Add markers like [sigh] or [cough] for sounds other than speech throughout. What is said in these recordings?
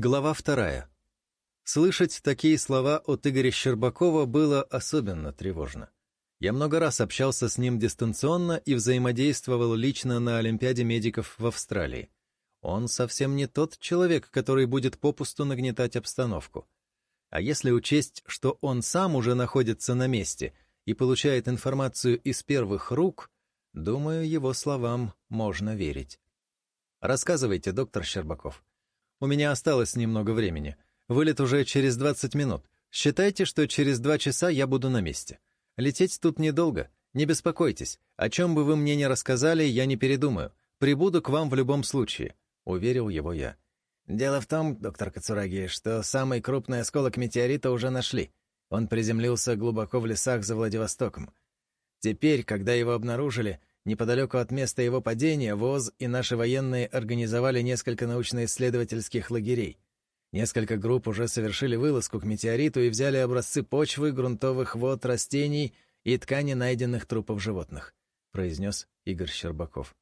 Глава вторая. Слышать такие слова от Игоря Щербакова было особенно тревожно. Я много раз общался с ним дистанционно и взаимодействовал лично на Олимпиаде медиков в Австралии. Он совсем не тот человек, который будет попусту нагнетать обстановку. А если учесть, что он сам уже находится на месте и получает информацию из первых рук, думаю, его словам можно верить. Рассказывайте, доктор Щербаков. У меня осталось немного времени. Вылет уже через 20 минут. Считайте, что через два часа я буду на месте. Лететь тут недолго. Не беспокойтесь. О чем бы вы мне ни рассказали, я не передумаю. Прибуду к вам в любом случае», — уверил его я. «Дело в том, доктор Кацураги, что самый крупный осколок метеорита уже нашли. Он приземлился глубоко в лесах за Владивостоком. Теперь, когда его обнаружили, Неподалеку от места его падения ВОЗ и наши военные организовали несколько научно-исследовательских лагерей. Несколько групп уже совершили вылазку к метеориту и взяли образцы почвы, грунтовых вод, растений и ткани найденных трупов животных», — произнес Игорь Щербаков.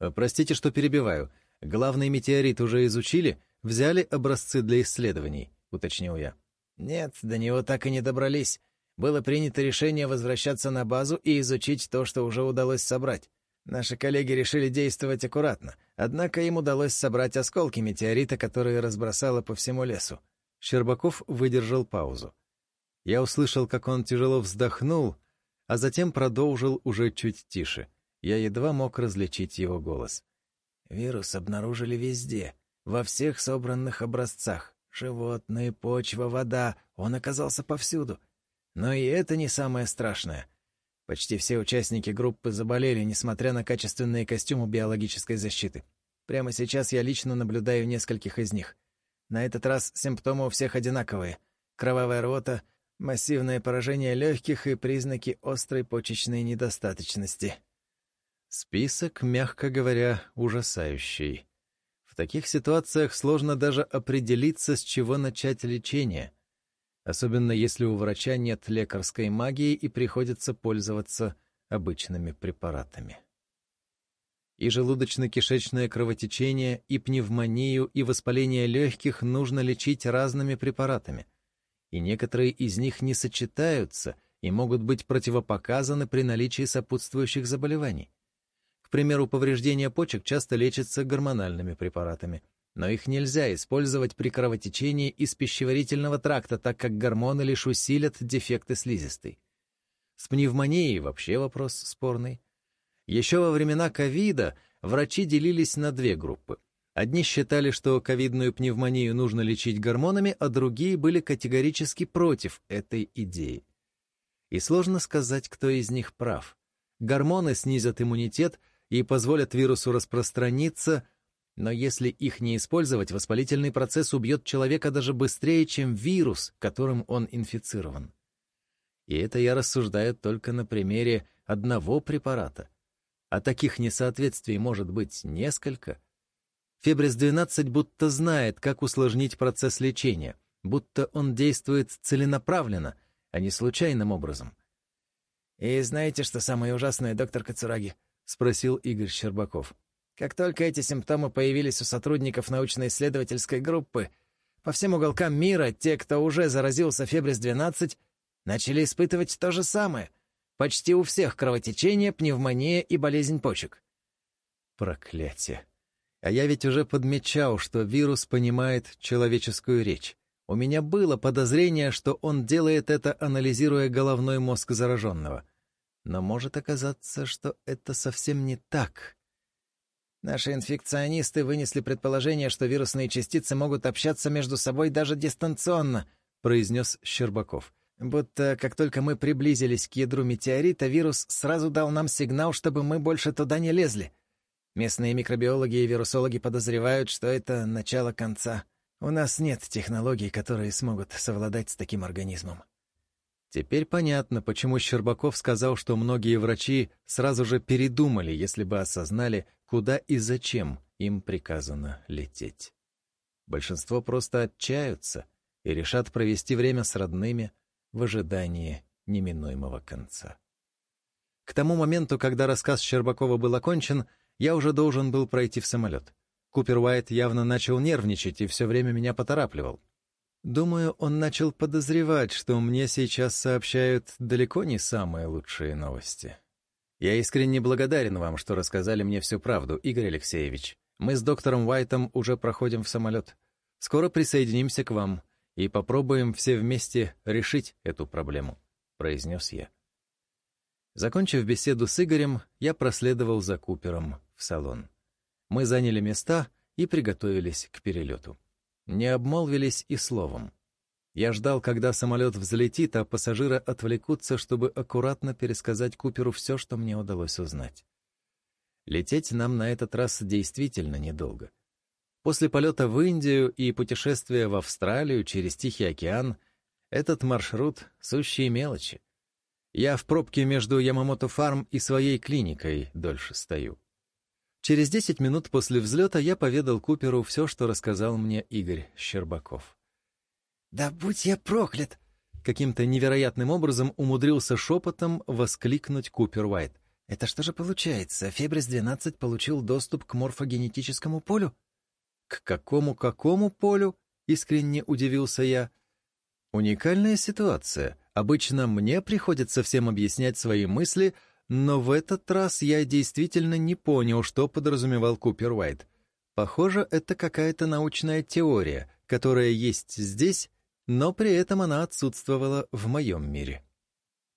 «Э, «Простите, что перебиваю. Главный метеорит уже изучили? Взяли образцы для исследований?» — уточнил я. «Нет, до него так и не добрались было принято решение возвращаться на базу и изучить то, что уже удалось собрать. Наши коллеги решили действовать аккуратно, однако им удалось собрать осколки метеорита, которые разбросало по всему лесу. Щербаков выдержал паузу. Я услышал, как он тяжело вздохнул, а затем продолжил уже чуть тише. Я едва мог различить его голос. «Вирус обнаружили везде, во всех собранных образцах. Животные, почва, вода. Он оказался повсюду. Но и это не самое страшное. Почти все участники группы заболели, несмотря на качественные костюмы биологической защиты. Прямо сейчас я лично наблюдаю нескольких из них. На этот раз симптомы у всех одинаковые. Кровавая рвота, массивное поражение легких и признаки острой почечной недостаточности. Список, мягко говоря, ужасающий. В таких ситуациях сложно даже определиться, с чего начать лечение особенно если у врача нет лекарской магии и приходится пользоваться обычными препаратами. И желудочно-кишечное кровотечение, и пневмонию, и воспаление легких нужно лечить разными препаратами, и некоторые из них не сочетаются и могут быть противопоказаны при наличии сопутствующих заболеваний. К примеру, повреждение почек часто лечится гормональными препаратами – но их нельзя использовать при кровотечении из пищеварительного тракта, так как гормоны лишь усилят дефекты слизистой. С пневмонией вообще вопрос спорный. Еще во времена ковида врачи делились на две группы. Одни считали, что ковидную пневмонию нужно лечить гормонами, а другие были категорически против этой идеи. И сложно сказать, кто из них прав. Гормоны снизят иммунитет и позволят вирусу распространиться – но если их не использовать, воспалительный процесс убьет человека даже быстрее, чем вирус, которым он инфицирован. И это я рассуждаю только на примере одного препарата. А таких несоответствий может быть несколько. Фебрис-12 будто знает, как усложнить процесс лечения, будто он действует целенаправленно, а не случайным образом. «И знаете, что самое ужасное, доктор Кацураги?» — спросил Игорь Щербаков. Как только эти симптомы появились у сотрудников научно-исследовательской группы, по всем уголкам мира те, кто уже заразился фебрис-12, начали испытывать то же самое. Почти у всех кровотечение, пневмония и болезнь почек. Проклятие. А я ведь уже подмечал, что вирус понимает человеческую речь. У меня было подозрение, что он делает это, анализируя головной мозг зараженного. Но может оказаться, что это совсем не так. Наши инфекционисты вынесли предположение, что вирусные частицы могут общаться между собой даже дистанционно, произнес Щербаков. Будто как только мы приблизились к ядру метеорита, вирус сразу дал нам сигнал, чтобы мы больше туда не лезли. Местные микробиологи и вирусологи подозревают, что это начало конца. У нас нет технологий, которые смогут совладать с таким организмом. Теперь понятно, почему Щербаков сказал, что многие врачи сразу же передумали, если бы осознали, куда и зачем им приказано лететь. Большинство просто отчаются и решат провести время с родными в ожидании неминуемого конца. К тому моменту, когда рассказ Щербакова был окончен, я уже должен был пройти в самолет. Купер Уайт явно начал нервничать и все время меня поторапливал. Думаю, он начал подозревать, что мне сейчас сообщают далеко не самые лучшие новости. Я искренне благодарен вам, что рассказали мне всю правду, Игорь Алексеевич. Мы с доктором Уайтом уже проходим в самолет. Скоро присоединимся к вам и попробуем все вместе решить эту проблему», — произнес я. Закончив беседу с Игорем, я проследовал за Купером в салон. Мы заняли места и приготовились к перелету. Не обмолвились и словом. Я ждал, когда самолет взлетит, а пассажиры отвлекутся, чтобы аккуратно пересказать Куперу все, что мне удалось узнать. Лететь нам на этот раз действительно недолго. После полета в Индию и путешествия в Австралию через Тихий океан этот маршрут — сущие мелочи. Я в пробке между Ямамото-фарм и своей клиникой дольше стою. Через десять минут после взлета я поведал Куперу все, что рассказал мне Игорь Щербаков. «Да будь я проклят!» Каким-то невероятным образом умудрился шепотом воскликнуть Купер Уайт. «Это что же получается? Фебрис-12 получил доступ к морфогенетическому полю?» «К какому-какому полю?» — искренне удивился я. «Уникальная ситуация. Обычно мне приходится всем объяснять свои мысли, но в этот раз я действительно не понял, что подразумевал Купер Уайт. Похоже, это какая-то научная теория, которая есть здесь, но при этом она отсутствовала в моем мире.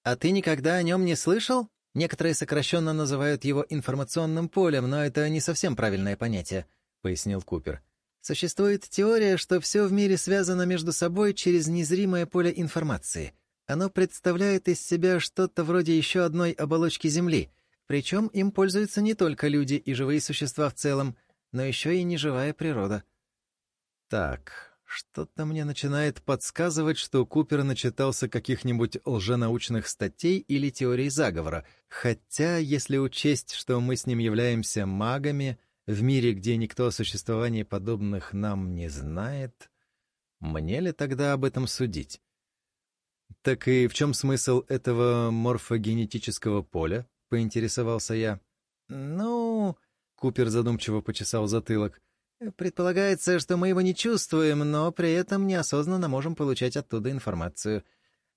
«А ты никогда о нем не слышал? Некоторые сокращенно называют его информационным полем, но это не совсем правильное понятие», — пояснил Купер. «Существует теория, что все в мире связано между собой через незримое поле информации. Оно представляет из себя что-то вроде еще одной оболочки Земли, причем им пользуются не только люди и живые существа в целом, но еще и неживая природа». «Так, что-то мне начинает подсказывать, что Купер начитался каких-нибудь лженаучных статей или теорий заговора, хотя, если учесть, что мы с ним являемся магами, в мире, где никто о существовании подобных нам не знает, мне ли тогда об этом судить? Так и в чем смысл этого морфогенетического поля? — поинтересовался я. «Ну...» — Купер задумчиво почесал затылок — Предполагается, что мы его не чувствуем, но при этом неосознанно можем получать оттуда информацию.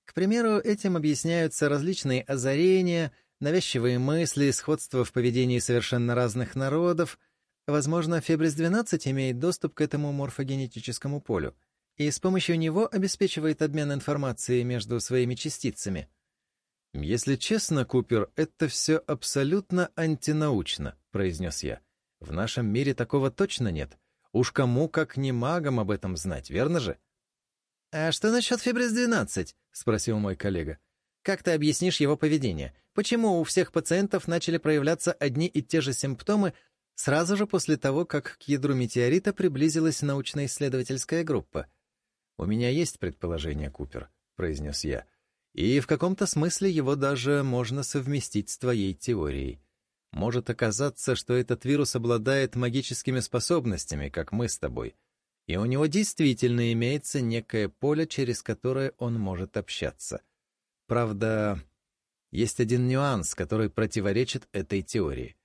К примеру, этим объясняются различные озарения, навязчивые мысли, сходство в поведении совершенно разных народов. Возможно, Фебрис-12 имеет доступ к этому морфогенетическому полю и с помощью него обеспечивает обмен информацией между своими частицами. «Если честно, Купер, это все абсолютно антинаучно», — произнес я. В нашем мире такого точно нет. Уж кому, как не магам, об этом знать, верно же? «А что насчет Фибрис-12?» — спросил мой коллега. «Как ты объяснишь его поведение? Почему у всех пациентов начали проявляться одни и те же симптомы сразу же после того, как к ядру метеорита приблизилась научно-исследовательская группа?» «У меня есть предположение, Купер», — произнес я. «И в каком-то смысле его даже можно совместить с твоей теорией. Может оказаться, что этот вирус обладает магическими способностями, как мы с тобой, и у него действительно имеется некое поле, через которое он может общаться. Правда, есть один нюанс, который противоречит этой теории.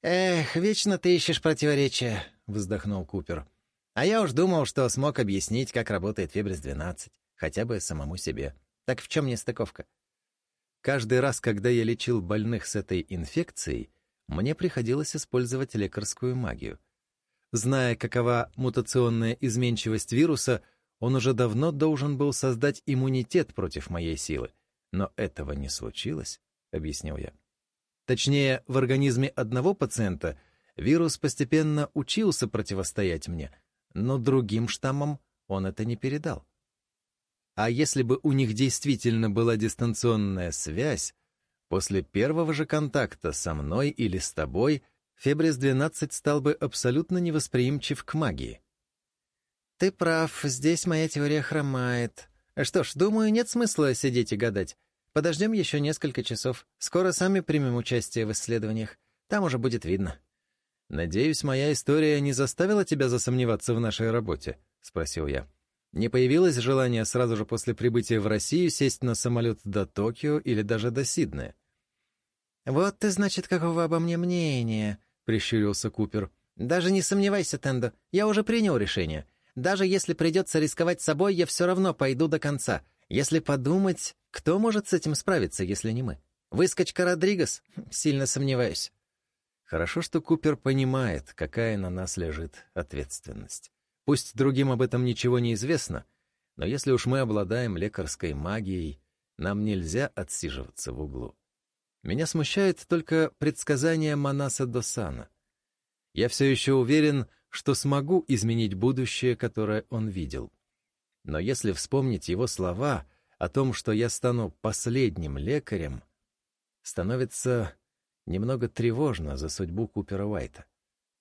«Эх, вечно ты ищешь противоречия», — вздохнул Купер. «А я уж думал, что смог объяснить, как работает Фебрис-12, хотя бы самому себе. Так в чем нестыковка?» Каждый раз, когда я лечил больных с этой инфекцией, мне приходилось использовать лекарскую магию. Зная, какова мутационная изменчивость вируса, он уже давно должен был создать иммунитет против моей силы. Но этого не случилось, — объяснил я. Точнее, в организме одного пациента вирус постепенно учился противостоять мне, но другим штаммам он это не передал. А если бы у них действительно была дистанционная связь, после первого же контакта со мной или с тобой Фебрис-12 стал бы абсолютно невосприимчив к магии. «Ты прав, здесь моя теория хромает. Что ж, думаю, нет смысла сидеть и гадать. Подождем еще несколько часов. Скоро сами примем участие в исследованиях. Там уже будет видно». «Надеюсь, моя история не заставила тебя засомневаться в нашей работе?» — спросил я. Не появилось желания сразу же после прибытия в Россию сесть на самолет до Токио или даже до Сиднея. «Вот ты, значит, какого обо мне мнения», — прищурился Купер. «Даже не сомневайся, Тендо, я уже принял решение. Даже если придется рисковать собой, я все равно пойду до конца. Если подумать, кто может с этим справиться, если не мы? Выскочка Родригес? [laughs] Сильно сомневаюсь». Хорошо, что Купер понимает, какая на нас лежит ответственность. Пусть другим об этом ничего не известно, но если уж мы обладаем лекарской магией, нам нельзя отсиживаться в углу. Меня смущает только предсказание Манаса Досана. Я все еще уверен, что смогу изменить будущее, которое он видел. Но если вспомнить его слова о том, что я стану последним лекарем, становится немного тревожно за судьбу Купера Уайта.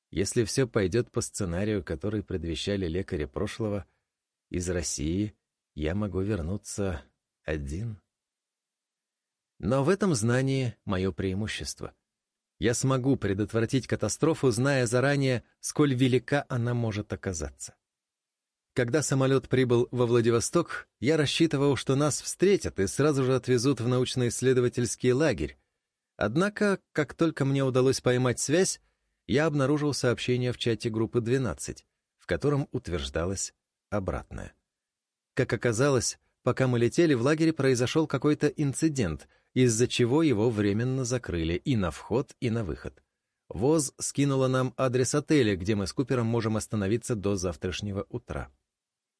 Если все пойдет по сценарию, который предвещали лекари прошлого, из России я могу вернуться один. Но в этом знании мое преимущество. Я смогу предотвратить катастрофу, зная заранее, сколь велика она может оказаться. Когда самолет прибыл во Владивосток, я рассчитывал, что нас встретят и сразу же отвезут в научно-исследовательский лагерь, Однако, как только мне удалось поймать связь, я обнаружил сообщение в чате группы 12, в котором утверждалось обратное. Как оказалось, пока мы летели, в лагере произошел какой-то инцидент, из-за чего его временно закрыли и на вход, и на выход. ВОЗ скинула нам адрес отеля, где мы с Купером можем остановиться до завтрашнего утра.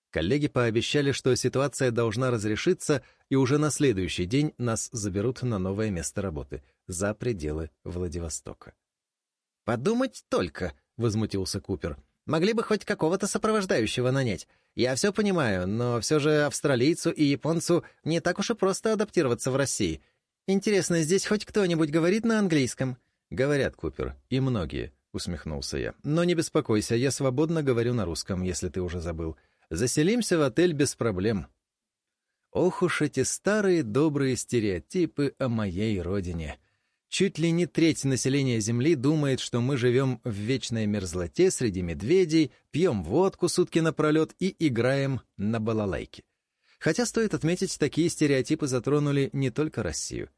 Коллеги пообещали, что ситуация должна разрешиться, и уже на следующий день нас заберут на новое место работы — за пределы Владивостока. «Подумать только», — возмутился Купер. «Могли бы хоть какого-то сопровождающего нанять. Я все понимаю, но все же австралийцу и японцу не так уж и просто адаптироваться в России. Интересно, здесь хоть кто-нибудь говорит на английском?» «Говорят, Купер, и многие», — усмехнулся я. «Но не беспокойся, я свободно говорю на русском, если ты уже забыл. Заселимся в отель без проблем». Ох уж эти старые добрые стереотипы о моей родине. Чуть ли не треть населения Земли думает, что мы живем в вечной мерзлоте среди медведей, пьем водку сутки напролет и играем на балалайке. Хотя, стоит отметить, такие стереотипы затронули не только Россию.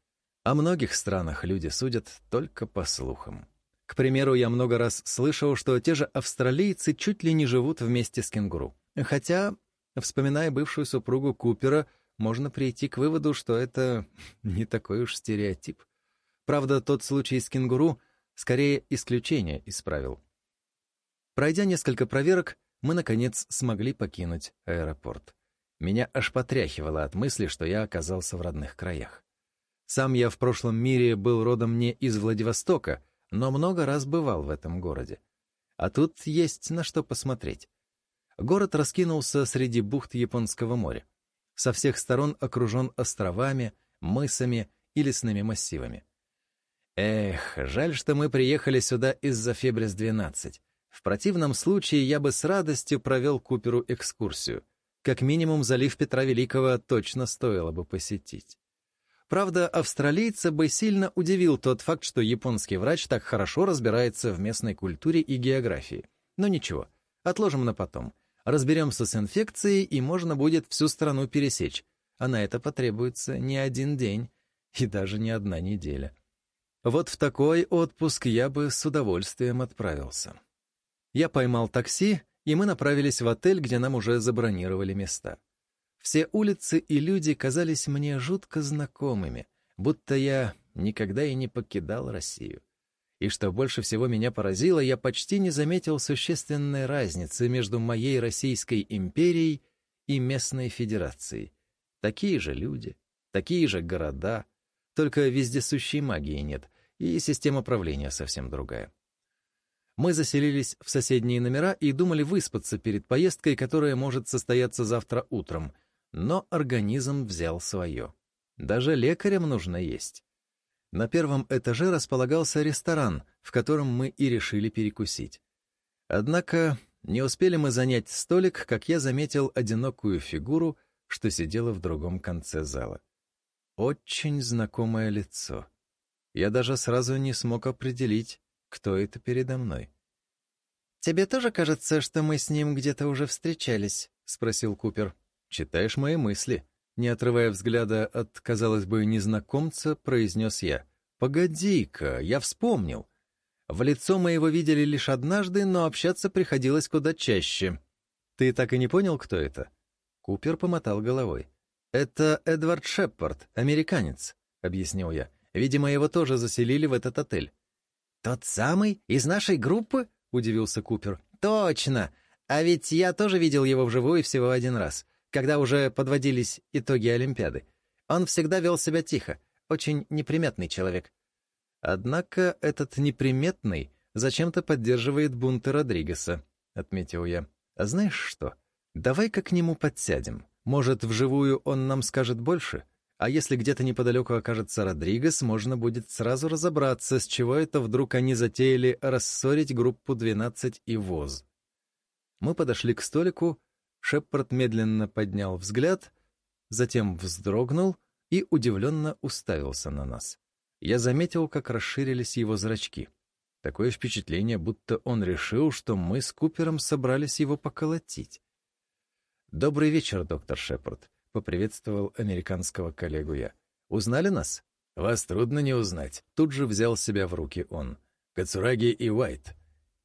О многих странах люди судят только по слухам. К примеру, я много раз слышал, что те же австралийцы чуть ли не живут вместе с кенгуру. Хотя, вспоминая бывшую супругу Купера, можно прийти к выводу, что это [laughs] не такой уж стереотип. Правда, тот случай с кенгуру скорее исключение из правил. Пройдя несколько проверок, мы, наконец, смогли покинуть аэропорт. Меня аж потряхивало от мысли, что я оказался в родных краях. Сам я в прошлом мире был родом не из Владивостока, но много раз бывал в этом городе. А тут есть на что посмотреть. Город раскинулся среди бухт Японского моря. Со всех сторон окружен островами, мысами и лесными массивами. Эх, жаль, что мы приехали сюда из-за Фебрис-12. В противном случае я бы с радостью провел Куперу экскурсию. Как минимум, залив Петра Великого точно стоило бы посетить. Правда, австралийца бы сильно удивил тот факт, что японский врач так хорошо разбирается в местной культуре и географии. Но ничего, отложим на потом. Разберемся с инфекцией, и можно будет всю страну пересечь. А на это потребуется не один день и даже не одна неделя. Вот в такой отпуск я бы с удовольствием отправился. Я поймал такси, и мы направились в отель, где нам уже забронировали места. Все улицы и люди казались мне жутко знакомыми, будто я никогда и не покидал Россию. И что больше всего меня поразило, я почти не заметил существенной разницы между моей Российской империей и местной федерацией. Такие же люди, такие же города, только вездесущей магии нет, и система правления совсем другая. Мы заселились в соседние номера и думали выспаться перед поездкой, которая может состояться завтра утром, но организм взял свое. Даже лекарям нужно есть. На первом этаже располагался ресторан, в котором мы и решили перекусить. Однако не успели мы занять столик, как я заметил одинокую фигуру, что сидела в другом конце зала. Очень знакомое лицо. Я даже сразу не смог определить, кто это передо мной. «Тебе тоже кажется, что мы с ним где-то уже встречались?» — спросил Купер. «Читаешь мои мысли?» Не отрывая взгляда от, казалось бы, незнакомца, произнес я. «Погоди-ка, я вспомнил. В лицо мы его видели лишь однажды, но общаться приходилось куда чаще. Ты так и не понял, кто это? Купер помотал головой. «Это Эдвард Шеппард, американец», — объяснил я. «Видимо, его тоже заселили в этот отель». «Тот самый? Из нашей группы?» — удивился Купер. «Точно! А ведь я тоже видел его вживую всего один раз, когда уже подводились итоги Олимпиады. Он всегда вел себя тихо, очень неприметный человек». «Однако этот неприметный зачем-то поддерживает бунты Родригеса», — отметил я. «А знаешь что? Давай-ка к нему подсядем. Может, вживую он нам скажет больше? А если где-то неподалеку окажется Родригес, можно будет сразу разобраться, с чего это вдруг они затеяли рассорить группу 12 и ВОЗ. Мы подошли к столику, Шепард медленно поднял взгляд, затем вздрогнул и удивленно уставился на нас. Я заметил, как расширились его зрачки. Такое впечатление, будто он решил, что мы с Купером собрались его поколотить. «Добрый вечер, доктор Шепард», — поприветствовал американского коллегу я. «Узнали нас?» «Вас трудно не узнать». Тут же взял себя в руки он. «Кацураги и Уайт.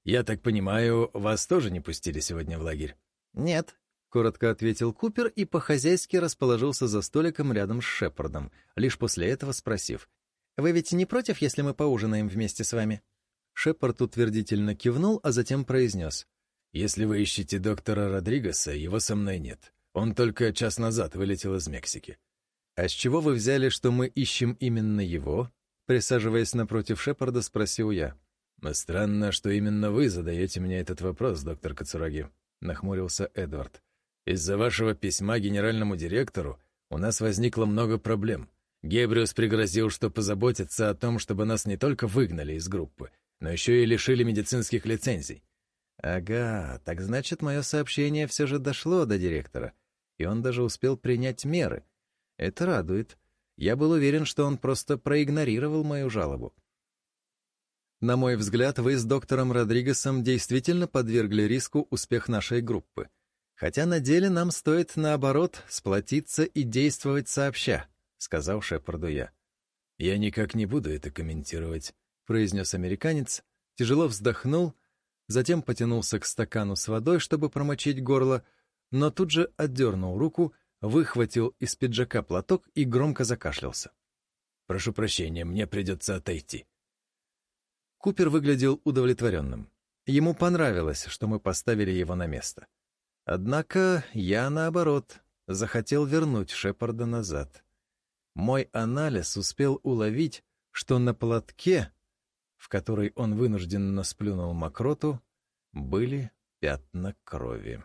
Я так понимаю, вас тоже не пустили сегодня в лагерь?» «Нет», — коротко ответил Купер и по-хозяйски расположился за столиком рядом с Шепардом, лишь после этого спросив. «Вы ведь не против, если мы поужинаем вместе с вами?» Шепард утвердительно кивнул, а затем произнес. Если вы ищете доктора Родригеса, его со мной нет. Он только час назад вылетел из Мексики. А с чего вы взяли, что мы ищем именно его? Присаживаясь напротив Шепарда, спросил я. «Странно, что именно вы задаете мне этот вопрос, доктор Кацураги», — нахмурился Эдвард. «Из-за вашего письма генеральному директору у нас возникло много проблем. Гебриус пригрозил, что позаботится о том, чтобы нас не только выгнали из группы, но еще и лишили медицинских лицензий. Ага, так значит, мое сообщение все же дошло до директора, и он даже успел принять меры. Это радует. Я был уверен, что он просто проигнорировал мою жалобу. На мой взгляд, вы с доктором Родригесом действительно подвергли риску успех нашей группы. Хотя на деле нам стоит, наоборот, сплотиться и действовать сообща, — сказал Шепарду я. — Я никак не буду это комментировать, — произнес американец, тяжело вздохнул — затем потянулся к стакану с водой, чтобы промочить горло, но тут же отдернул руку, выхватил из пиджака платок и громко закашлялся. «Прошу прощения, мне придется отойти». Купер выглядел удовлетворенным. Ему понравилось, что мы поставили его на место. Однако я, наоборот, захотел вернуть Шепарда назад. Мой анализ успел уловить, что на платке в которой он вынужденно сплюнул мокроту, были пятна крови.